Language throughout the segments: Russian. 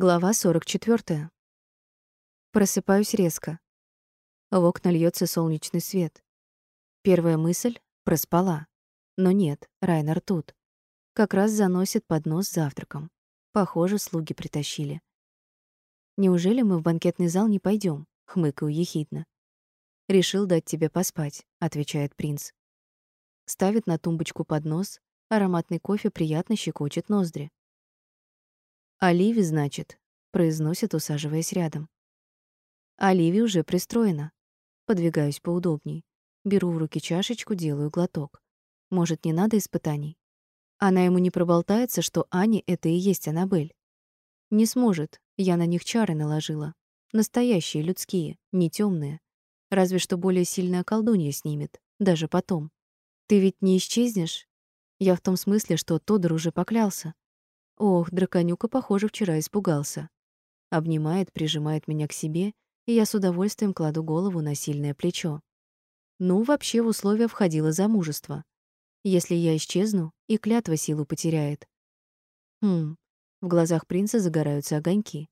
Глава 44. Просыпаюсь резко. В окна льется солнечный свет. Первая мысль — проспала. Но нет, Райнер тут. Как раз заносит поднос с завтраком. Похоже, слуги притащили. «Неужели мы в банкетный зал не пойдем? хмыкаю ехидно. «Решил дать тебе поспать», — отвечает принц. Ставит на тумбочку поднос, ароматный кофе приятно щекочет ноздри. «Оливи, значит», — произносит, усаживаясь рядом. Оливи уже пристроена. Подвигаюсь поудобней. Беру в руки чашечку, делаю глоток. Может, не надо испытаний? Она ему не проболтается, что Ани — это и есть Аннабель. Не сможет, я на них чары наложила. Настоящие, людские, не темные. Разве что более сильная колдунья снимет, даже потом. Ты ведь не исчезнешь? Я в том смысле, что Тодор уже поклялся. Ох, драконюка, похоже, вчера испугался. Обнимает, прижимает меня к себе, и я с удовольствием кладу голову на сильное плечо. Ну, вообще в условия входило замужество. Если я исчезну, и клятва силу потеряет. Хм, в глазах принца загораются огоньки.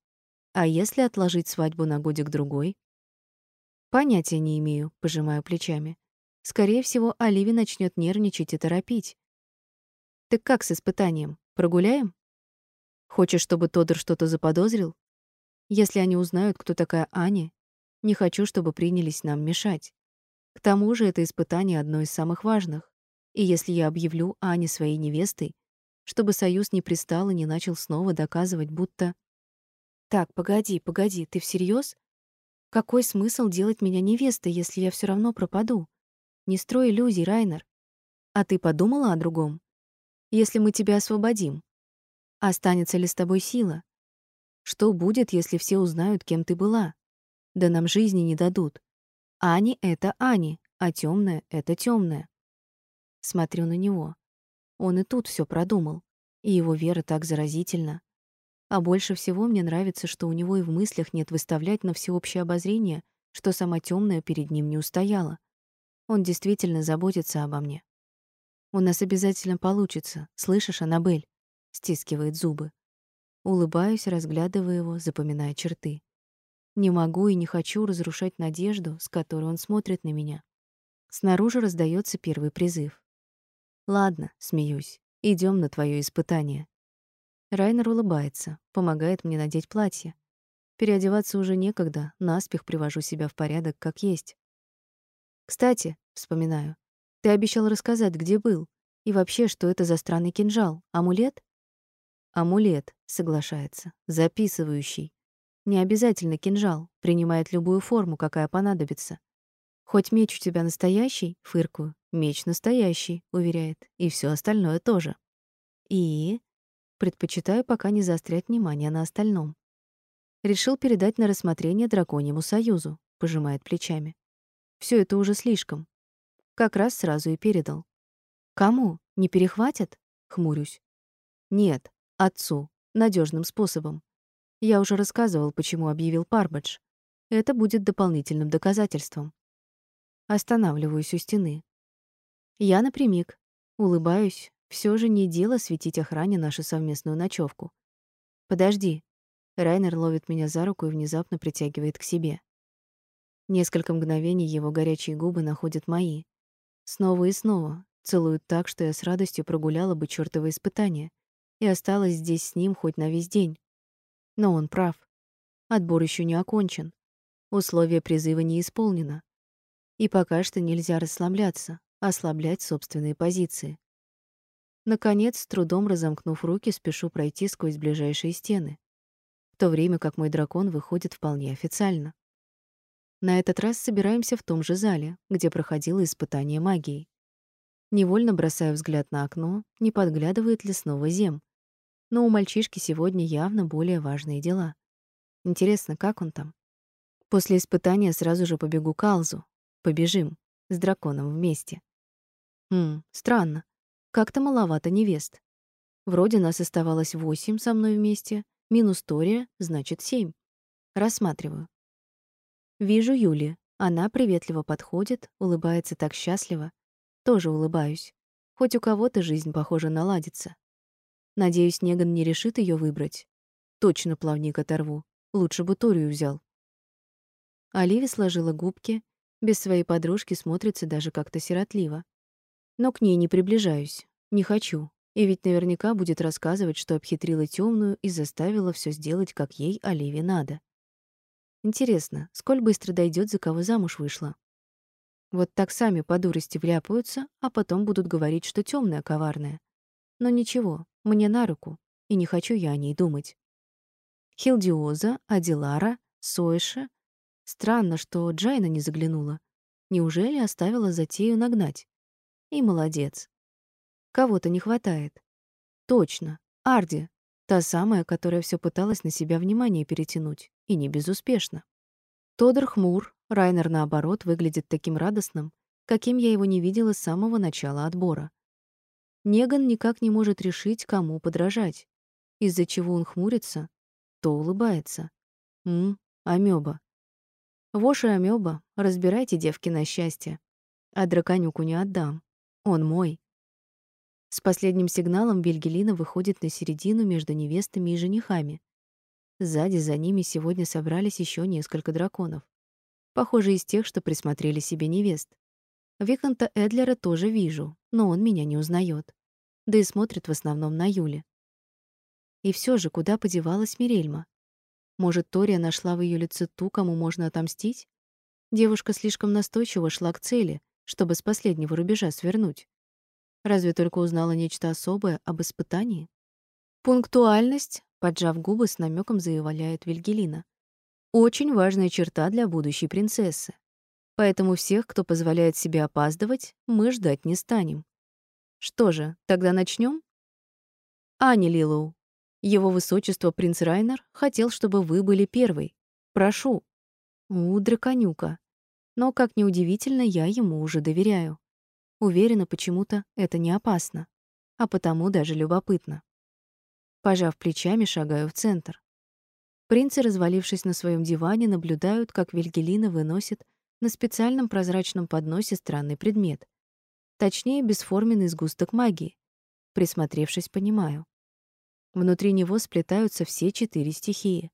А если отложить свадьбу на годик-другой? Понятия не имею, пожимаю плечами. Скорее всего, Оливия начнет нервничать и торопить. Так как с испытанием? Прогуляем? Хочешь, чтобы Тодор что-то заподозрил? Если они узнают, кто такая Аня, не хочу, чтобы принялись нам мешать. К тому же это испытание одно из самых важных. И если я объявлю Ане своей невестой, чтобы союз не пристал и не начал снова доказывать, будто... Так, погоди, погоди, ты всерьез? Какой смысл делать меня невестой, если я все равно пропаду? Не строй иллюзий, Райнер. А ты подумала о другом? Если мы тебя освободим, Останется ли с тобой сила? Что будет, если все узнают, кем ты была? Да нам жизни не дадут. Ани — это Ани, а темная — это темная. Смотрю на него. Он и тут все продумал, и его вера так заразительна. А больше всего мне нравится, что у него и в мыслях нет выставлять на всеобщее обозрение, что сама темная перед ним не устояла. Он действительно заботится обо мне. У нас обязательно получится, слышишь, Анабель? Стискивает зубы. Улыбаюсь, разглядывая его, запоминая черты. Не могу и не хочу разрушать надежду, с которой он смотрит на меня. Снаружи раздается первый призыв. Ладно, смеюсь. Идем на твое испытание. Райнер улыбается, помогает мне надеть платье. Переодеваться уже некогда, наспех привожу себя в порядок, как есть. Кстати, вспоминаю. Ты обещал рассказать, где был, и вообще, что это за странный кинжал? Амулет? Амулет, соглашается, записывающий. Не обязательно кинжал, принимает любую форму, какая понадобится. Хоть меч у тебя настоящий, фыркую. Меч настоящий, уверяет, и все остальное тоже. И предпочитаю пока не заострять внимание на остальном. Решил передать на рассмотрение драконьему союзу, пожимает плечами. Все это уже слишком. Как раз сразу и передал. Кому? Не перехватят? Хмурюсь. Нет, Отцу. надежным способом. Я уже рассказывал, почему объявил Парбадж. Это будет дополнительным доказательством. Останавливаюсь у стены. Я напрямик. Улыбаюсь. Все же не дело светить охране нашу совместную ночевку. Подожди. Райнер ловит меня за руку и внезапно притягивает к себе. Несколько мгновений его горячие губы находят мои. Снова и снова целуют так, что я с радостью прогуляла бы чёртово испытание и осталась здесь с ним хоть на весь день. Но он прав. Отбор еще не окончен. Условие призыва не исполнено. И пока что нельзя расслабляться, ослаблять собственные позиции. Наконец, с трудом разомкнув руки, спешу пройти сквозь ближайшие стены, в то время как мой дракон выходит вполне официально. На этот раз собираемся в том же зале, где проходило испытание магией. Невольно бросаю взгляд на окно, не подглядывает ли снова Зем. Но у мальчишки сегодня явно более важные дела. Интересно, как он там? После испытания сразу же побегу к Алзу. Побежим. С драконом вместе. Хм, странно. Как-то маловато невест. Вроде нас оставалось восемь со мной вместе. Минус Тория, значит, семь. Рассматриваю. Вижу Юли. Она приветливо подходит, улыбается так счастливо. Тоже улыбаюсь. Хоть у кого-то жизнь, похоже, наладится. Надеюсь, Неган не решит ее выбрать. Точно плавник оторву. Лучше бы Торию взял. Оливия сложила губки. Без своей подружки смотрится даже как-то сиротливо. Но к ней не приближаюсь. Не хочу. И ведь наверняка будет рассказывать, что обхитрила темную и заставила все сделать, как ей, Оливии, надо. Интересно, сколь быстро дойдет, за кого замуж вышла? Вот так сами по дурости вляпаются, а потом будут говорить, что темная коварная. Но ничего, мне на руку, и не хочу я о ней думать. Хилдиоза, Адилара, Сойша. Странно, что Джайна не заглянула. Неужели оставила затею нагнать? И молодец. Кого-то не хватает. Точно, Арди, та самая, которая все пыталась на себя внимание перетянуть, и не безуспешно. Тодор хмур, Райнер, наоборот, выглядит таким радостным, каким я его не видела с самого начала отбора. Неган никак не может решить, кому подражать, из-за чего он хмурится, то улыбается. М, амёба. Вош и амёба, разбирайте, девки, на счастье. А драконюку не отдам. Он мой. С последним сигналом Вильгелина выходит на середину между невестами и женихами. Сзади за ними сегодня собрались еще несколько драконов. Похоже, из тех, что присмотрели себе невест. Виконта Эдлера тоже вижу, но он меня не узнает. Да и смотрит в основном на Юли. И все же, куда подевалась Мирельма? Может, Тория нашла в ее лице ту, кому можно отомстить? Девушка слишком настойчиво шла к цели, чтобы с последнего рубежа свернуть. Разве только узнала нечто особое об испытании? Пунктуальность Поджав губы, с намеком заявляет Вильгелина. Очень важная черта для будущей принцессы. Поэтому всех, кто позволяет себе опаздывать, мы ждать не станем. Что же, тогда начнем? Ани Лилоу. Его высочество принц Райнер хотел, чтобы вы были первой. Прошу. У, драконюка. Но, как ни удивительно, я ему уже доверяю. Уверена, почему-то это не опасно, а потому даже любопытно. Пожав плечами, шагаю в центр. Принцы, развалившись на своем диване, наблюдают, как Вильгелина выносит на специальном прозрачном подносе странный предмет. Точнее, бесформенный сгусток магии. Присмотревшись, понимаю. Внутри него сплетаются все четыре стихии.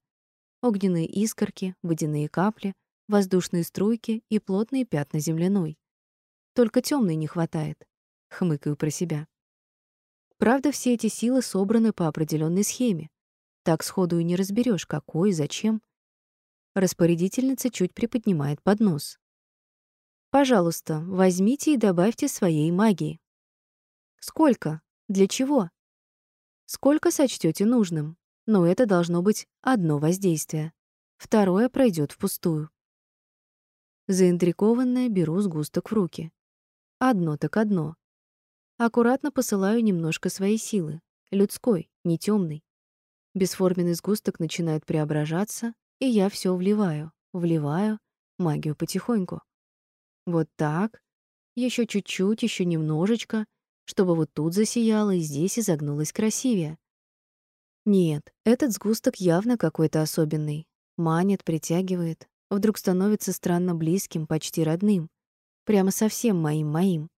Огненные искорки, водяные капли, воздушные струйки и плотные пятна земляной. Только темной не хватает. Хмыкаю про себя. Правда, все эти силы собраны по определенной схеме. Так сходу и не разберешь, какой, зачем. Распорядительница чуть приподнимает поднос. Пожалуйста, возьмите и добавьте своей магии. Сколько? Для чего? Сколько сочтете нужным. Но это должно быть одно воздействие. Второе пройдет впустую. Заинтригованная беру сгусток в руки. Одно так одно. Аккуратно посылаю немножко своей силы, людской, не темной. Бесформенный сгусток начинает преображаться, и я все вливаю, вливаю магию потихоньку. Вот так. Еще чуть-чуть, еще немножечко, чтобы вот тут засияло и здесь изогнулось красивее. Нет, этот сгусток явно какой-то особенный. Манит, притягивает. Вдруг становится странно близким, почти родным. Прямо совсем моим-моим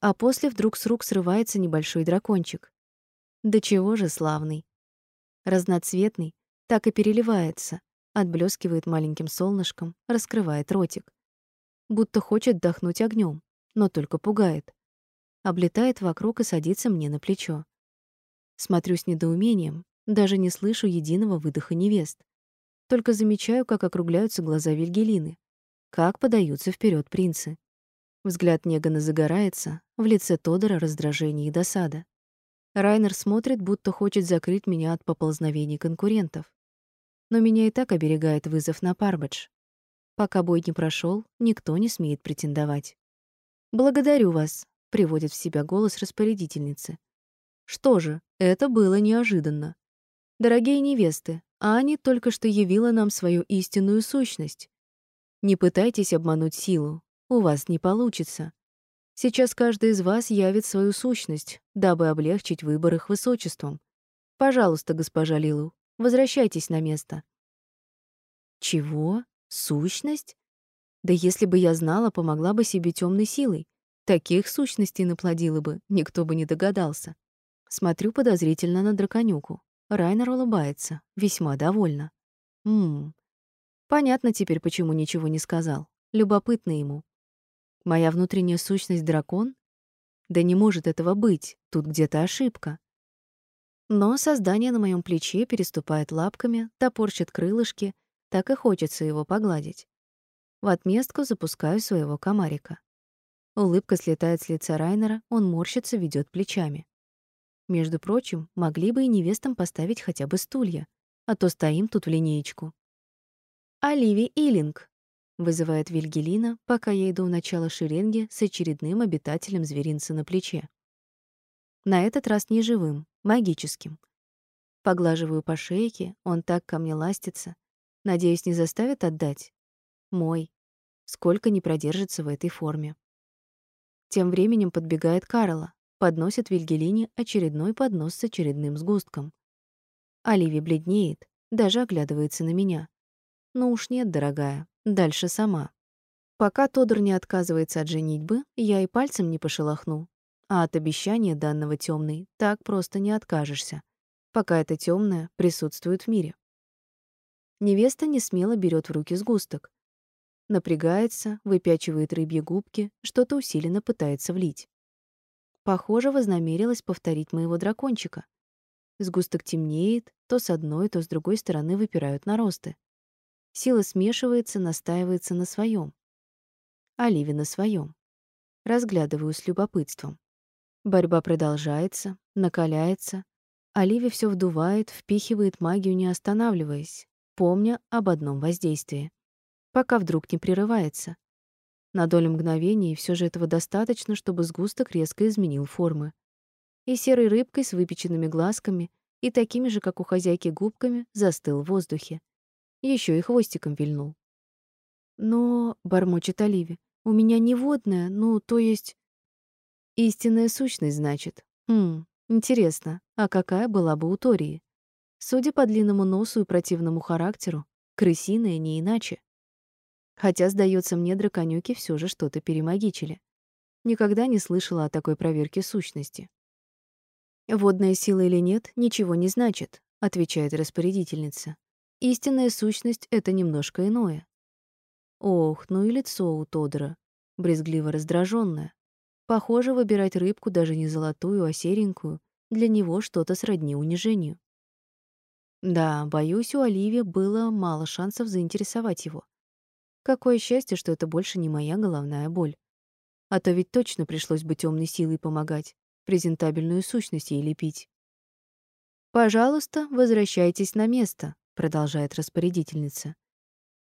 а после вдруг с рук срывается небольшой дракончик. Да чего же славный. Разноцветный, так и переливается, отблескивает маленьким солнышком, раскрывает ротик. Будто хочет вдохнуть огнем, но только пугает. Облетает вокруг и садится мне на плечо. Смотрю с недоумением, даже не слышу единого выдоха невест. Только замечаю, как округляются глаза Вильгелины, как подаются вперед принцы. Взгляд Негана загорается, в лице Тодора раздражение и досада. Райнер смотрит, будто хочет закрыть меня от поползновений конкурентов. Но меня и так оберегает вызов на Парбадж. Пока бой не прошел, никто не смеет претендовать. «Благодарю вас», — приводит в себя голос распорядительницы. «Что же, это было неожиданно. Дорогие невесты, Ани только что явила нам свою истинную сущность. Не пытайтесь обмануть силу, у вас не получится. Сейчас каждый из вас явит свою сущность, дабы облегчить выбор их высочеством. Пожалуйста, госпожа Лилу, возвращайтесь на место. Чего? Сущность? Да если бы я знала, помогла бы себе темной силой. Таких сущностей наплодила бы, никто бы не догадался. Смотрю подозрительно на драконюку. Райнер улыбается, весьма довольна. Ммм. Понятно теперь, почему ничего не сказал. Любопытно ему. Моя внутренняя сущность дракон? Да не может этого быть. Тут где-то ошибка. Но создание на моем плече переступает лапками, топорщит крылышки, так и хочется его погладить. В отместку запускаю своего комарика. Улыбка слетает с лица Райнера, он морщится, ведет плечами. Между прочим, могли бы и невестам поставить хотя бы стулья, а то стоим тут в линеечку. «Оливи Илинг», — вызывает Вильгелина, пока я иду в начало шеренги с очередным обитателем зверинца на плече. На этот раз не живым, магическим. Поглаживаю по шейке, он так ко мне ластится. Надеюсь, не заставит отдать? Мой. Сколько не продержится в этой форме. Тем временем подбегает Карла, подносит Вильгелине очередной поднос с очередным сгустком. Оливия бледнеет, даже оглядывается на меня. Ну уж нет, дорогая, дальше сама. Пока Тодор не отказывается от женитьбы, я и пальцем не пошелохну, а от обещания данного темный так просто не откажешься, пока это темное присутствует в мире. Невеста не смело берет в руки сгусток. Напрягается, выпячивает рыбьи губки, что-то усиленно пытается влить. Похоже, вознамерилась повторить моего дракончика. Сгусток темнеет, то с одной, то с другой стороны выпирают наросты. Сила смешивается, настаивается на своем. Оливия на своем. Разглядываю с любопытством. Борьба продолжается, накаляется. Оливия все вдувает, впихивает магию, не останавливаясь, помня об одном воздействии. Пока вдруг не прерывается. На долю мгновения все же этого достаточно, чтобы сгусток резко изменил формы. И серой рыбкой с выпеченными глазками и такими же, как у хозяйки, губками застыл в воздухе. Еще и хвостиком вильнул. «Но...» — бормочет Оливия. «У меня не водная, ну, то есть...» Истинная сущность, значит. Хм, интересно, а какая была бы у Тории? Судя по длинному носу и противному характеру, крысиная не иначе. Хотя, сдается мне, драконюки все же что-то перемагичили. Никогда не слышала о такой проверке сущности. «Водная сила или нет, ничего не значит», — отвечает распорядительница. «Истинная сущность — это немножко иное». Ох, ну и лицо у Тодора, брезгливо раздраженное. Похоже, выбирать рыбку даже не золотую, а серенькую для него что-то сродни унижению. Да, боюсь, у Оливии было мало шансов заинтересовать его. Какое счастье, что это больше не моя головная боль. А то ведь точно пришлось бы темной силой помогать, презентабельную сущность ей лепить. «Пожалуйста, возвращайтесь на место», — продолжает распорядительница.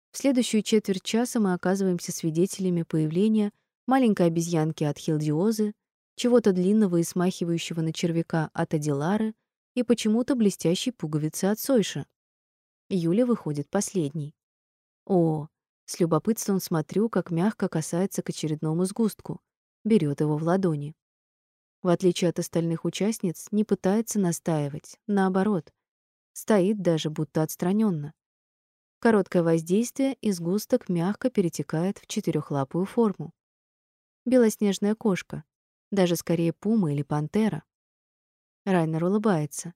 В следующую четверть часа мы оказываемся свидетелями появления маленькой обезьянки от Хилдиозы, чего-то длинного и смахивающего на червяка от Адилары и почему-то блестящей пуговицы от Сойша. Юля выходит последней. О, с любопытством смотрю, как мягко касается к очередному сгустку, берет его в ладони. В отличие от остальных участниц, не пытается настаивать, наоборот, стоит даже будто отстраненно. Короткое воздействие, и сгусток мягко перетекает в четырехлапую форму белоснежная кошка, даже скорее пума или пантера. Райнер улыбается.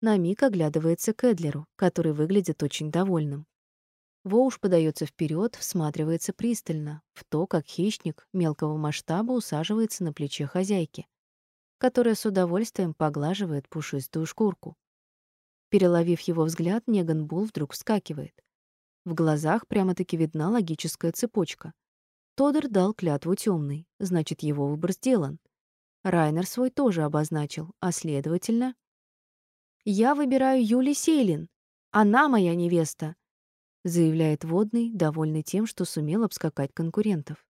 На миг оглядывается к Эдлеру, который выглядит очень довольным. Воуш подается вперед, всматривается пристально в то, как хищник мелкого масштаба усаживается на плече хозяйки, которая с удовольствием поглаживает пушистую шкурку. Переловив его взгляд, Неган Бул вдруг вскакивает. В глазах прямо-таки видна логическая цепочка. Тодор дал клятву темный, значит, его выбор сделан. Райнер свой тоже обозначил, а следовательно... «Я выбираю Юли Сейлин. Она моя невеста», — заявляет Водный, довольный тем, что сумел обскакать конкурентов.